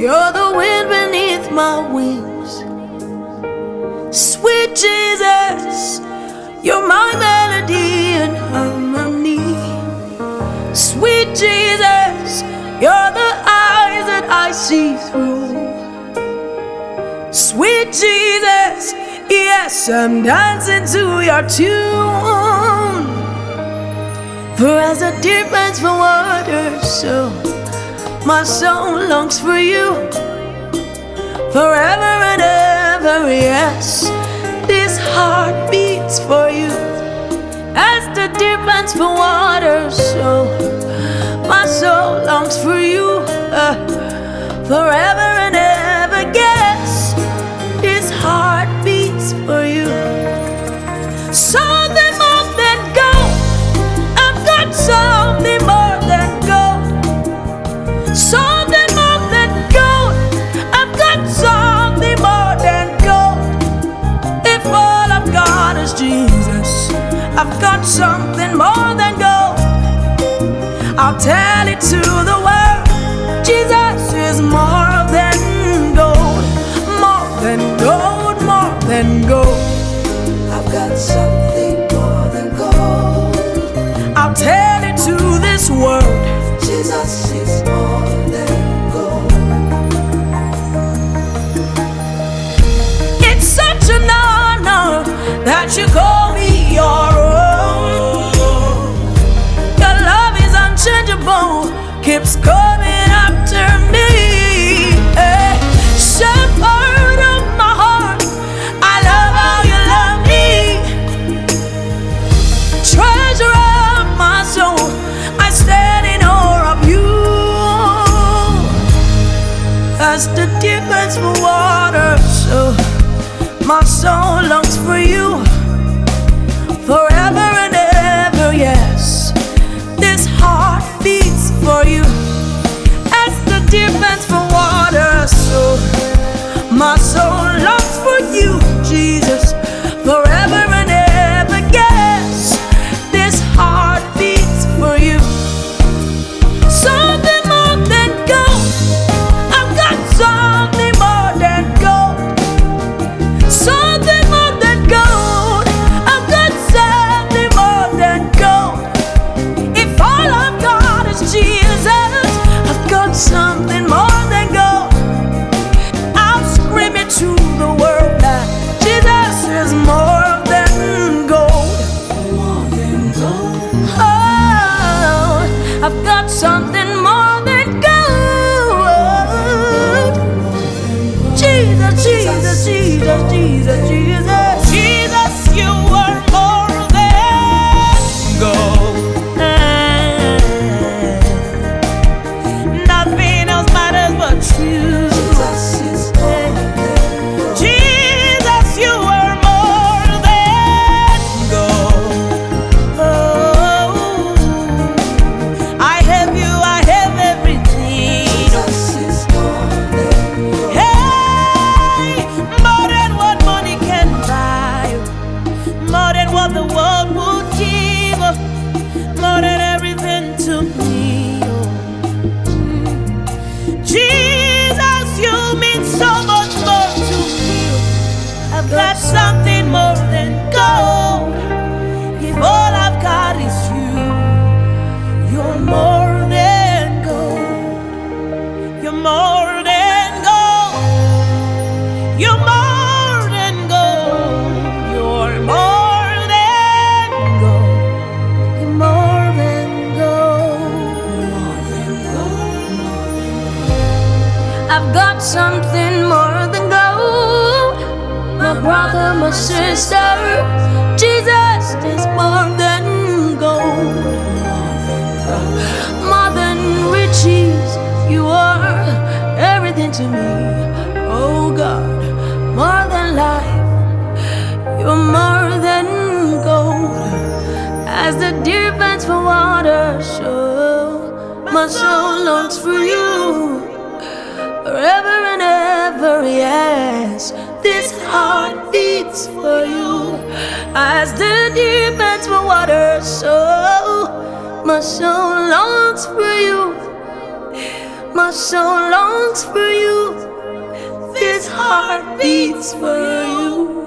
You're the wind beneath my wings. Sweet Jesus, you're my melody and harmony. Sweet Jesus, you're the eyes that I see through. Sweet Jesus, yes, I'm dancing to your tune. For as the deer pants for water, so my soul longs for you. Forever and ever, yes, this heart beats for you. As the deer pants for water, so my soul longs for you. uh, forever and ever, yes, this heart beats for you. Something this world. Jesus is more than. It's such an honor that you call me your own. Your love is unchangeable, keeps coming Deep ends for water, so my soul longs I've got something more than gold. My brother, my sister, Jesus is more you're more than gold. As the deer pants for water, so my soul longs for you forever and ever. Yes, this heart beats for you. As the deer pants for water, so my soul longs for you. My heart so longs for you. This heart beats for you.